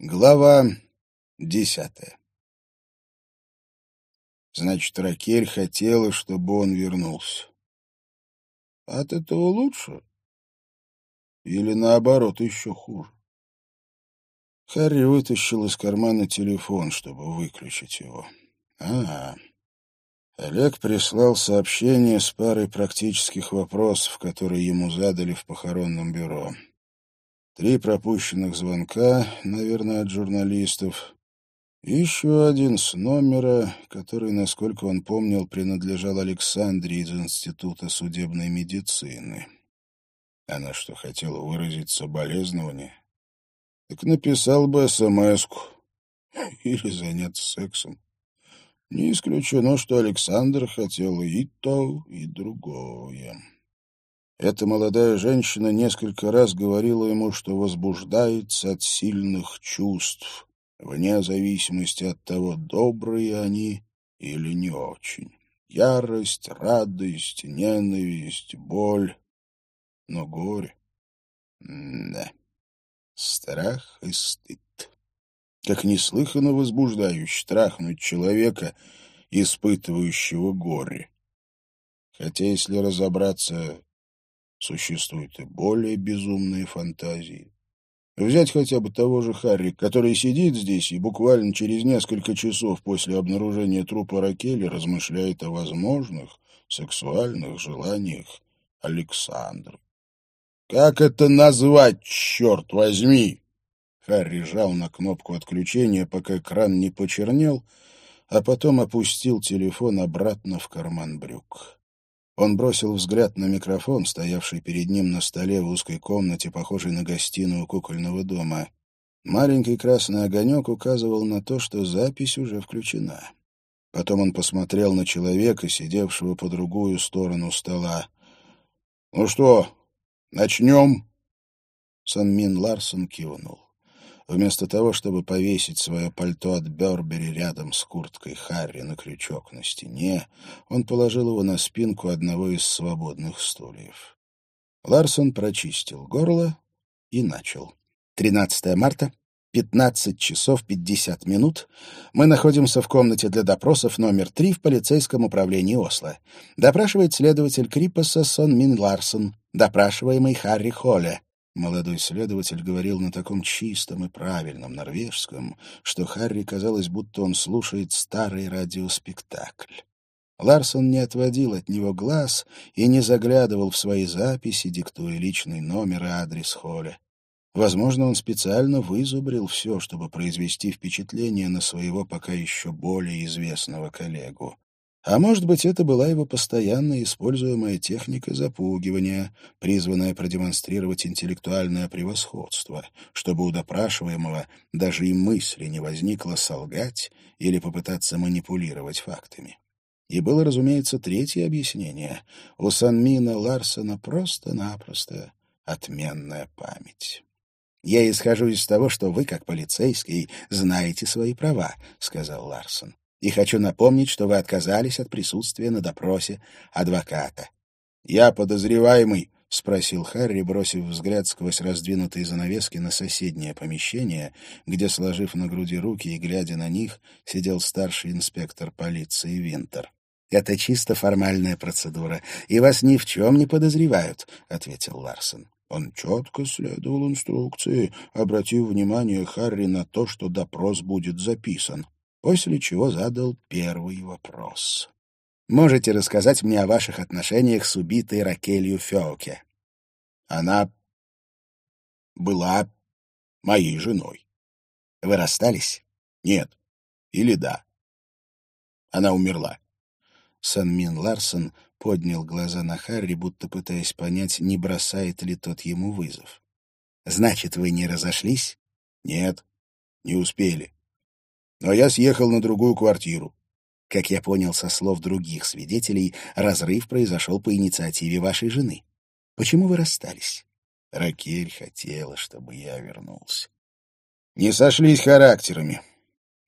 Глава десятая Значит, Ракель хотела, чтобы он вернулся. От этого лучше? Или наоборот, еще хуже? Харри вытащил из кармана телефон, чтобы выключить его. А, Олег прислал сообщение с парой практических вопросов, которые ему задали в похоронном бюро. Три пропущенных звонка, наверное, от журналистов. еще один с номера, который, насколько он помнил, принадлежал Александре из Института судебной медицины. Она что, хотела выразить соболезнование? Так написал бы СМС-ку. Или заняться сексом. Не исключено, что Александр хотел и то, и другое. Эта молодая женщина несколько раз говорила ему, что возбуждается от сильных чувств, вне зависимости от того, добрые они или не очень. Ярость, радость, ненависть, боль, но горе. Да, страх и стыд. Как неслыханно возбуждающий трахнуть человека, испытывающего горе. Хотя, если разобраться, Существуют и более безумные фантазии. Взять хотя бы того же Харри, который сидит здесь и буквально через несколько часов после обнаружения трупа Ракели размышляет о возможных сексуальных желаниях Александры. «Как это назвать, черт возьми?» Харри жал на кнопку отключения, пока экран не почернел, а потом опустил телефон обратно в карман брюк. Он бросил взгляд на микрофон, стоявший перед ним на столе в узкой комнате, похожей на гостиную кукольного дома. Маленький красный огонек указывал на то, что запись уже включена. Потом он посмотрел на человека, сидевшего по другую сторону стола. «Ну что, начнем?» Санмин Ларсон кивнул. Вместо того, чтобы повесить свое пальто от Бербери рядом с курткой Харри на крючок на стене, он положил его на спинку одного из свободных стульев. Ларсон прочистил горло и начал. 13 марта, 15 часов 50 минут. Мы находимся в комнате для допросов номер 3 в полицейском управлении Осло. Допрашивает следователь Крипаса Сон Мин Ларсон, допрашиваемый Харри Холле. Молодой следователь говорил на таком чистом и правильном норвежском, что Харри казалось, будто он слушает старый радиоспектакль. Ларсон не отводил от него глаз и не заглядывал в свои записи, диктуя личный номер и адрес Холля. Возможно, он специально вызубрил все, чтобы произвести впечатление на своего пока еще более известного коллегу. А может быть, это была его постоянно используемая техника запугивания, призванная продемонстрировать интеллектуальное превосходство, чтобы у допрашиваемого даже и мысли не возникло солгать или попытаться манипулировать фактами. И было, разумеется, третье объяснение. У Санмина Ларсона просто-напросто отменная память. «Я исхожу из того, что вы, как полицейский, знаете свои права», — сказал Ларсон. И хочу напомнить, что вы отказались от присутствия на допросе адвоката. «Я подозреваемый», — спросил Харри, бросив взгляд сквозь раздвинутые занавески на соседнее помещение, где, сложив на груди руки и глядя на них, сидел старший инспектор полиции Винтер. «Это чисто формальная процедура, и вас ни в чем не подозревают», — ответил Ларсон. Он четко следовал инструкции, обратив внимание Харри на то, что допрос будет записан после чего задал первый вопрос. «Можете рассказать мне о ваших отношениях с убитой Ракелью Феоке?» «Она была моей женой». «Вы расстались?» «Нет. Или да. Она умерла». Санмин Ларсон поднял глаза на Харри, будто пытаясь понять, не бросает ли тот ему вызов. «Значит, вы не разошлись?» «Нет, не успели но я съехал на другую квартиру. Как я понял со слов других свидетелей, разрыв произошел по инициативе вашей жены. Почему вы расстались? Ракель хотела, чтобы я вернулся. Не сошлись характерами.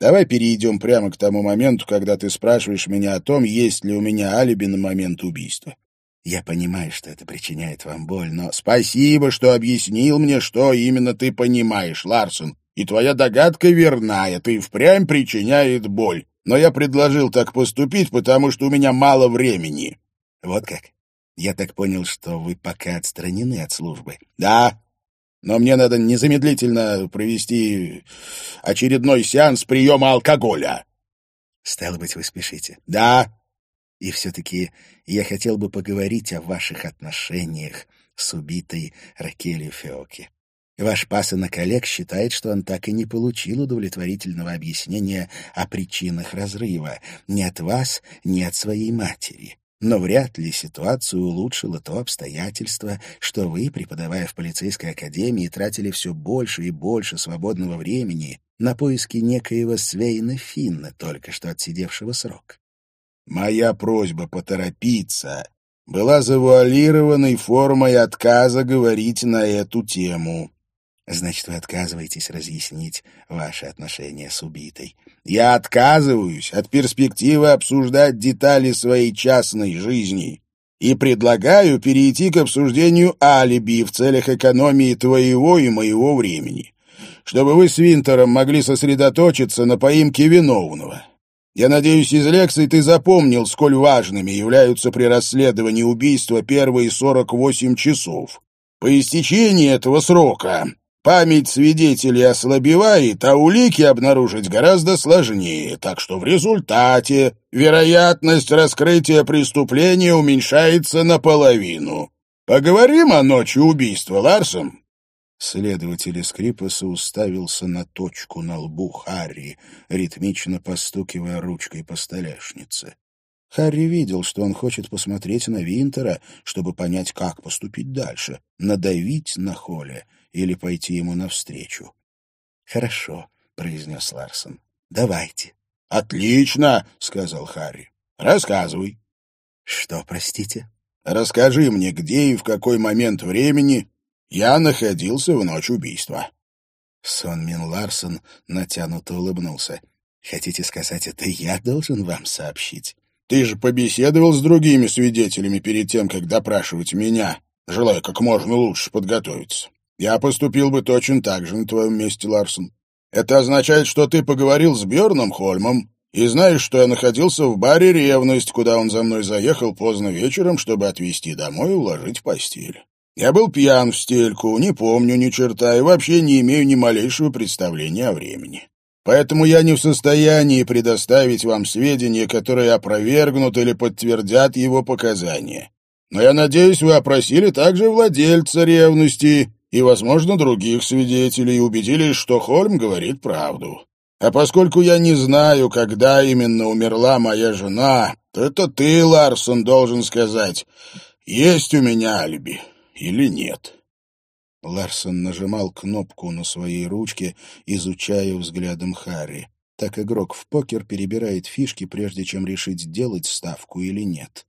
Давай перейдем прямо к тому моменту, когда ты спрашиваешь меня о том, есть ли у меня алиби на момент убийства. Я понимаю, что это причиняет вам боль, но... Спасибо, что объяснил мне, что именно ты понимаешь, Ларсон. И твоя догадка верна, это и впрямь причиняет боль. Но я предложил так поступить, потому что у меня мало времени. Вот как? Я так понял, что вы пока отстранены от службы. Да, но мне надо незамедлительно провести очередной сеанс приема алкоголя. Стало быть, вы спешите? Да. И все-таки я хотел бы поговорить о ваших отношениях с убитой Ракелью Феоки. Ваш пасынок Олег считает, что он так и не получил удовлетворительного объяснения о причинах разрыва ни от вас, ни от своей матери. Но вряд ли ситуацию улучшило то обстоятельство, что вы, преподавая в полицейской академии, тратили все больше и больше свободного времени на поиски некоего Свейна Финна, только что отсидевшего срок. Моя просьба поторопиться была завуалированной формой отказа говорить на эту тему. Значит, вы отказываетесь разъяснить ваши отношения с убитой. Я отказываюсь от перспективы обсуждать детали своей частной жизни и предлагаю перейти к обсуждению алиби в целях экономии твоего и моего времени, чтобы вы с Винтером могли сосредоточиться на поимке виновного. Я надеюсь, из лекций ты запомнил, сколь важными являются при расследовании убийства первые 48 часов. По истечении этого срока память свидетелей ослабевает, а улики обнаружить гораздо сложнее, так что в результате вероятность раскрытия преступления уменьшается наполовину. Поговорим о ночи убийства, Ларсом? Следователь Скрипаса уставился на точку на лбу Харри, ритмично постукивая ручкой по столешнице. Харри видел, что он хочет посмотреть на Винтера, чтобы понять, как поступить дальше — надавить на Холле или пойти ему навстречу. «Хорошо», — произнес Ларсон. «Давайте». «Отлично», — сказал Харри. «Рассказывай». «Что, простите?» «Расскажи мне, где и в какой момент времени я находился в ночь убийства. Сон Мин Ларсон натянуто улыбнулся. «Хотите сказать, это я должен вам сообщить?» «Ты же побеседовал с другими свидетелями перед тем, как допрашивать меня, желая как можно лучше подготовиться. Я поступил бы точно так же на твоем месте, Ларсон. Это означает, что ты поговорил с Бjörном Хольмом и знаешь, что я находился в баре «Ревность», куда он за мной заехал поздно вечером, чтобы отвезти домой и уложить в постель. Я был пьян в стельку, не помню ни черта и вообще не имею ни малейшего представления о времени. Поэтому я не в состоянии предоставить вам сведения, которые опровергнут или подтвердят его показания. Но я надеюсь, вы опросили также владельца ревности и, возможно, других свидетелей убедились, что Хольм говорит правду. А поскольку я не знаю, когда именно умерла моя жена, то это ты, Ларсон, должен сказать, есть у меня алиби или нет. Ларсон нажимал кнопку на своей ручке, изучая взглядом Харри. Так игрок в покер перебирает фишки, прежде чем решить, делать ставку или нет.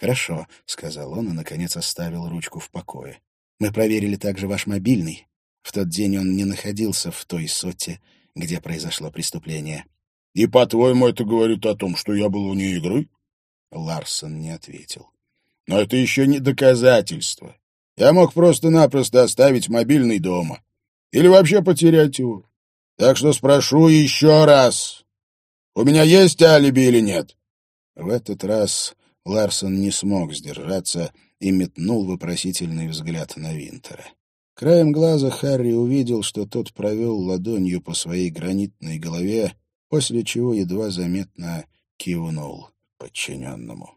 «Хорошо», — сказал он и, наконец, оставил ручку в покое. «Мы проверили также ваш мобильный. В тот день он не находился в той соте, где произошло преступление». «И, по-твоему, это говорит о том, что я был вне игры?» Ларсон не ответил. «Но это еще не доказательство. Я мог просто-напросто оставить мобильный дома. Или вообще потерять его. Так что спрошу еще раз. У меня есть алиби или нет? В этот раз Ларсон не смог сдержаться и метнул вопросительный взгляд на Винтера. Краем глаза Харри увидел, что тот провел ладонью по своей гранитной голове, после чего едва заметно кивнул подчиненному.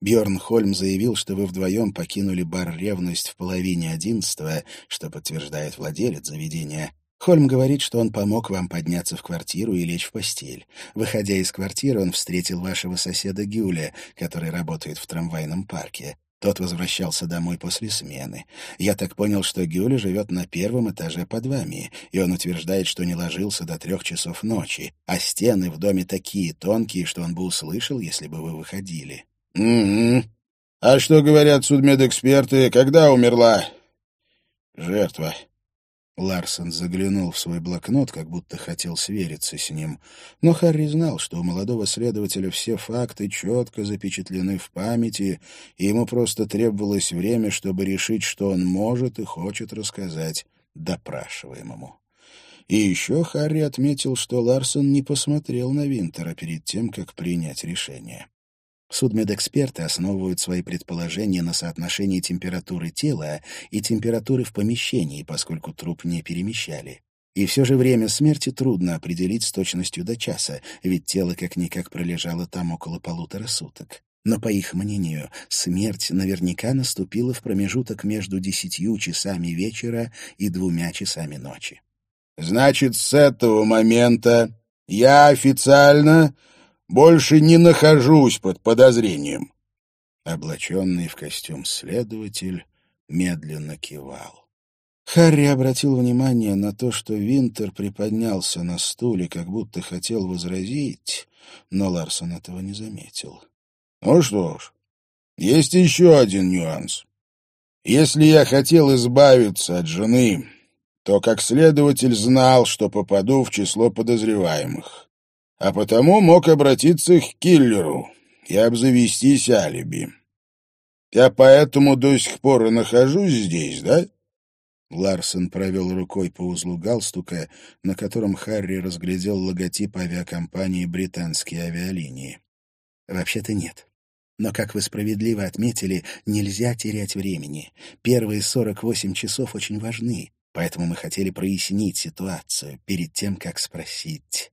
Бьорн Хольм заявил, что вы вдвоем покинули бар «Ревность» в половине одиннадцатого, что подтверждает владелец заведения. Хольм говорит, что он помог вам подняться в квартиру и лечь в постель. Выходя из квартиры, он встретил вашего соседа Гюля, который работает в трамвайном парке. Тот возвращался домой после смены. Я так понял, что Гюля живет на первом этаже под вами, и он утверждает, что не ложился до трех часов ночи, а стены в доме такие тонкие, что он бы услышал, если бы вы выходили. «Угу. А что говорят судмедэксперты? Когда умерла жертва?» Ларсон заглянул в свой блокнот, как будто хотел свериться с ним. Но Харри знал, что у молодого следователя все факты четко запечатлены в памяти, и ему просто требовалось время, чтобы решить, что он может и хочет рассказать допрашиваемому. И еще Харри отметил, что Ларсон не посмотрел на Винтера перед тем, как принять решение. Судмедэксперты основывают свои предположения на соотношении температуры тела и температуры в помещении, поскольку труп не перемещали. И все же время смерти трудно определить с точностью до часа, ведь тело как-никак пролежало там около полутора суток. Но, по их мнению, смерть наверняка наступила в промежуток между десятью часами вечера и двумя часами ночи. «Значит, с этого момента я официально больше не нахожусь под подозрением». Облаченный в костюм следователь медленно кивал. Харри обратил внимание на то, что Винтер приподнялся на стуле, как будто хотел возразить, но Ларсон этого не заметил. Ну что ж, есть еще один нюанс. Если я хотел избавиться от жены, то как следователь знал, что попаду в число подозреваемых, а потому мог обратиться к киллеру и обзавестись алиби. Я поэтому до сих пор и нахожусь здесь, да? Ларсон провел рукой по узлу галстука, на котором Харри разглядел логотип авиакомпании «Британские авиалинии». «Вообще-то нет. Но, как вы справедливо отметили, нельзя терять времени. Первые 48 часов очень важны, поэтому мы хотели прояснить ситуацию перед тем, как спросить,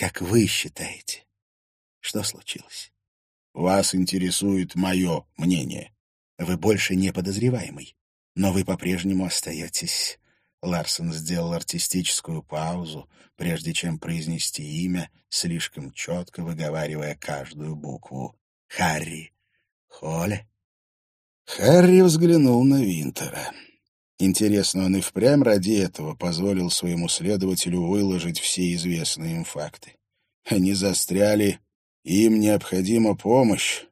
как вы считаете, что случилось? Вас интересует мое мнение. Вы больше не подозреваемый, но вы по-прежнему остаетесь... Ларсон сделал артистическую паузу, прежде чем произнести имя, слишком четко выговаривая каждую букву. Харри Холле. Харри взглянул на Винтера. Интересно, он и впрямь ради этого позволил своему следователю выложить все известные им факты. Они застряли, им необходима помощь.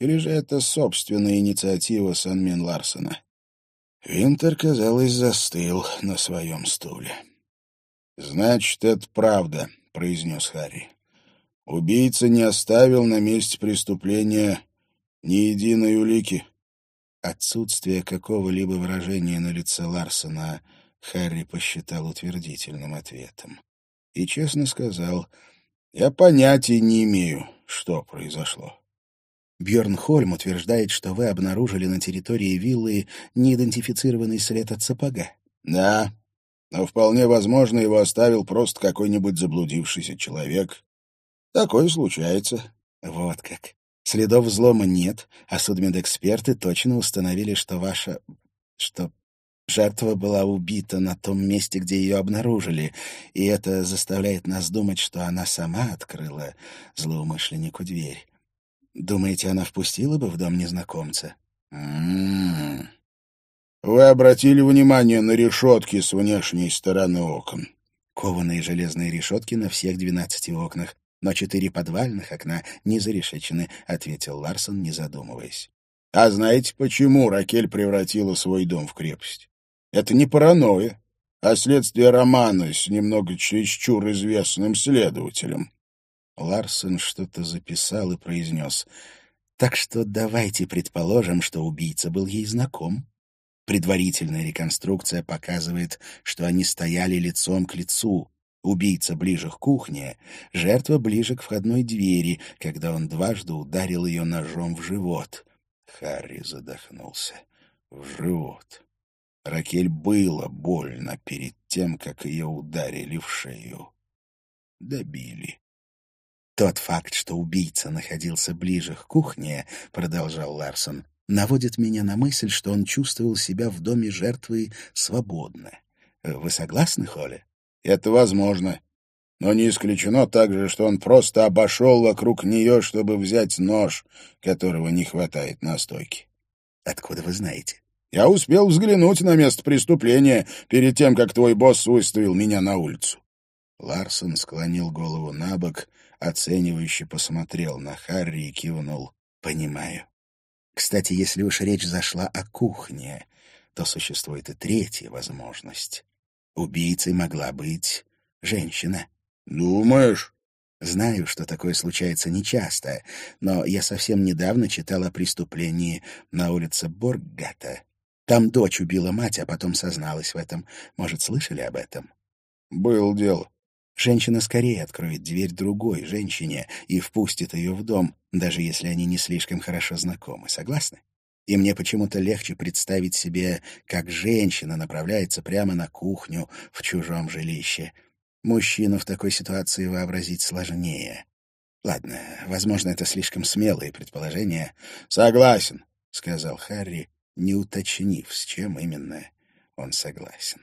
Или же это собственная инициатива Санмин Ларсона? Винтер, казалось, застыл на своем стуле. «Значит, это правда», — произнес Харри. Убийца не оставил на месте преступления ни единой улики. Отсутствие какого-либо выражения на лице Ларсона Харри посчитал утвердительным ответом. И честно сказал, я понятия не имею, что произошло. Хольм утверждает, что вы обнаружили на территории виллы неидентифицированный след от сапога. Да, но вполне возможно, его оставил просто какой-нибудь заблудившийся человек. Такое случается. Вот как. Следов взлома нет, а судмедэксперты точно установили, что ваша... что жертва была убита на том месте, где ее обнаружили, и это заставляет нас думать, что она сама открыла злоумышленнику дверь. Думаете, она впустила бы в дом незнакомца? М-м-м. Вы обратили внимание на решетки с внешней стороны окон? Кованые железные решетки на всех двенадцати окнах но четыре подвальных окна не зарешечены», — ответил Ларсон, не задумываясь. «А знаете, почему Ракель превратила свой дом в крепость? Это не паранойя, а следствие романа с немного чересчур известным следователем». Ларсон что-то записал и произнес. «Так что давайте предположим, что убийца был ей знаком. Предварительная реконструкция показывает, что они стояли лицом к лицу, Убийца ближе к кухне, жертва ближе к входной двери, когда он дважды ударил ее ножом в живот. Харри задохнулся. В живот. Ракель было больно перед тем, как ее ударили в шею. Добили. Тот факт, что убийца находился ближе к кухне, продолжал Ларсон, наводит меня на мысль, что он чувствовал себя в доме жертвы свободно. Вы согласны, Холли? Это возможно. Но не исключено также, что он просто обошел вокруг нее, чтобы взять нож, которого не хватает на стойке. Откуда вы знаете? Я успел взглянуть на место преступления перед тем, как твой босс выставил меня на улицу. Ларсон склонил голову на бок, оценивающе посмотрел на Харри и кивнул. «Понимаю. Кстати, если уж речь зашла о кухне, то существует и третья возможность. Убийцей могла быть женщина. «Думаешь?» Знаю, что такое случается нечасто, но я совсем недавно читал о преступлении на улице Боргата. Там дочь убила мать, а потом созналась в этом. Может, слышали об этом? Был дело. Женщина скорее откроет дверь другой женщине и впустит ее в дом, даже если они не слишком хорошо знакомы. Согласны? И мне почему-то легче представить себе, как женщина направляется прямо на кухню в чужом жилище. Мужчину в такой ситуации вообразить сложнее. Ладно, возможно, это слишком смелые предположения. «Согласен», — сказал Харри, не уточнив, с чем именно он согласен.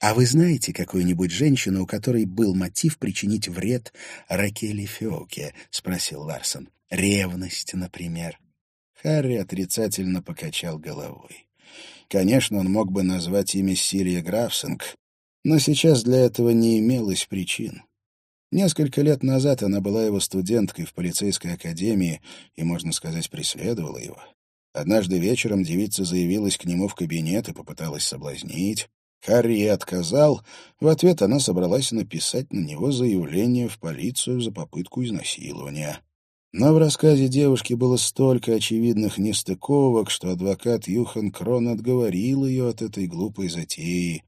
А вы знаете какую-нибудь женщину, у которой был мотив причинить вред Ракели Феоке? — спросил Ларсон. — Ревность, например. Харри отрицательно покачал головой. Конечно, он мог бы назвать имя Сирия Графсинг, но сейчас для этого не имелось причин. Несколько лет назад она была его студенткой в полицейской академии и, можно сказать, преследовала его. Однажды вечером девица заявилась к нему в кабинет и попыталась соблазнить. Харри отказал. В ответ она собралась написать на него заявление в полицию за попытку изнасилования. Но в рассказе девушки было столько очевидных нестыковок, что адвокат Юхан Крон отговорил ее от этой глупой затеи.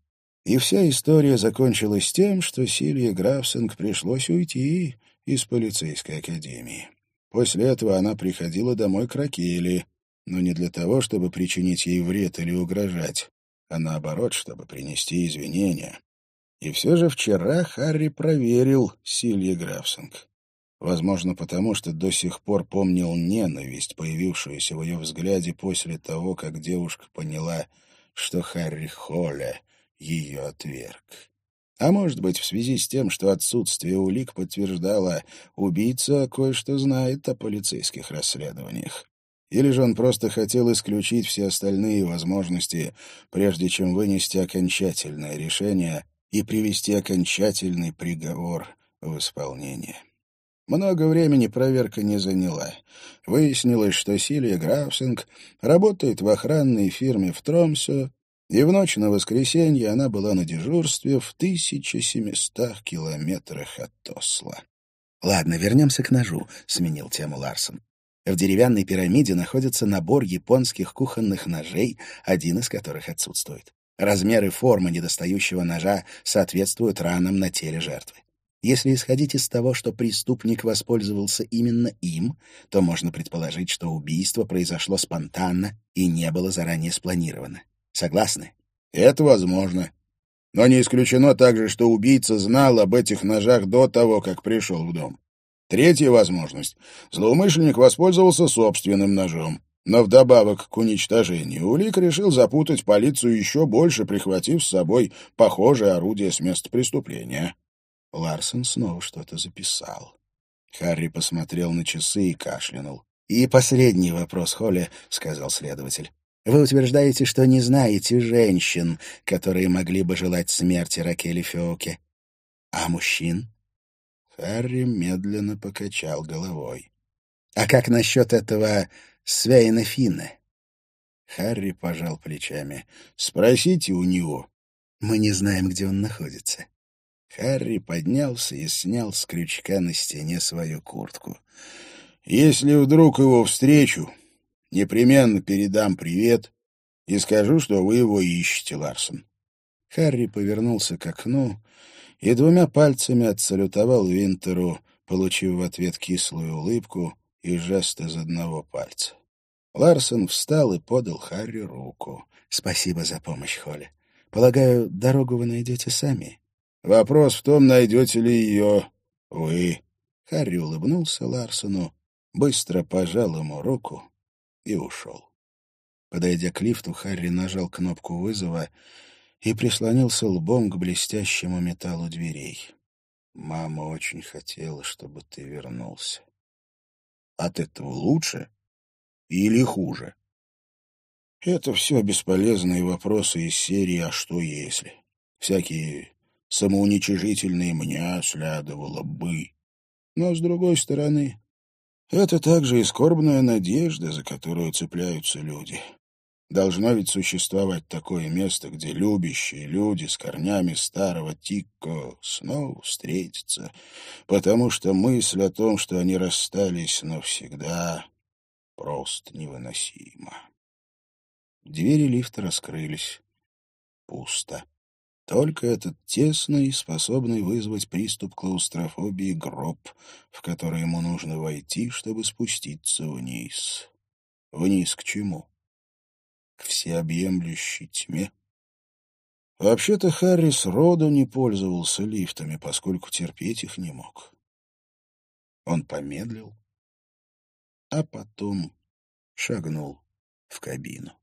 И вся история закончилась тем, что Силье Графсинг пришлось уйти из полицейской академии. После этого она приходила домой к Ракели, но не для того, чтобы причинить ей вред или угрожать а наоборот, чтобы принести извинения. И все же вчера Харри проверил Силье Графсинг. Возможно, потому что до сих пор помнил ненависть, появившуюся в ее взгляде после того, как девушка поняла, что Харри Холля ее отверг. А может быть, в связи с тем, что отсутствие улик подтверждало, убийца кое-что знает о полицейских расследованиях. Или же он просто хотел исключить все остальные возможности, прежде чем вынести окончательное решение и привести окончательный приговор в исполнение. Много времени проверка не заняла. Выяснилось, что Силия Графсинг работает в охранной фирме в Тромсе, и в ночь на воскресенье она была на дежурстве в 1700 километрах от Осла. «Ладно, вернемся к ножу», — сменил тему Ларсон. В деревянной пирамиде находится набор японских кухонных ножей, один из которых отсутствует. Размеры формы недостающего ножа соответствуют ранам на теле жертвы. Если исходить из того, что преступник воспользовался именно им, то можно предположить, что убийство произошло спонтанно и не было заранее спланировано. Согласны? Это возможно. Но не исключено также, что убийца знал об этих ножах до того, как пришел в дом. Третья возможность. Злоумышленник воспользовался собственным ножом. Но вдобавок к уничтожению улик решил запутать полицию еще больше, прихватив с собой похожее орудие с места преступления. Ларсон снова что-то записал. Харри посмотрел на часы и кашлянул. «И последний вопрос, Холли», — сказал следователь. «Вы утверждаете, что не знаете женщин, которые могли бы желать смерти Ракели Феоке. А мужчин?» Харри медленно покачал головой. «А как насчет этого Свейна Финна?» Харри пожал плечами. «Спросите у него». «Мы не знаем, где он находится». Харри поднялся и снял с крючка на стене свою куртку. «Если вдруг его встречу, непременно передам привет и скажу, что вы его ищете, Ларсон». Харри повернулся к окну и двумя пальцами отсалютовал Винтеру, получив в ответ кислую улыбку и жест из одного пальца. Ларсон встал и подал Харри руку. «Спасибо за помощь, Холли. Полагаю, дорогу вы найдете сами?» «Вопрос в том, найдете ли ее вы». Харри улыбнулся Ларсону, быстро пожал ему руку и ушел. Подойдя к лифту, Харри нажал кнопку вызова и прислонился лбом к блестящему металлу дверей. Мама очень хотела, чтобы ты вернулся. От этого лучше или хуже? Это все бесполезные вопросы из серии «А что если?». Всякие самоуничижительные «меня следовало бы». Но, с другой стороны, это также и скорбная надежда, за которую цепляются люди. Должно ведь существовать такое место, где любящие люди с корнями старого Тикко снова встретятся, потому что мысль о том, что они расстались навсегда, просто невыносима. Двери лифта раскрылись. Пусто. Только этот тесный, способный вызвать приступ клаустрофобии гроб, в который ему нужно войти, чтобы спуститься вниз. Вниз к чему? К всеобъемлющей тьме? Вообще-то Харрис роду не пользовался лифтами, поскольку терпеть их не мог. Он помедлил, а потом шагнул в кабину.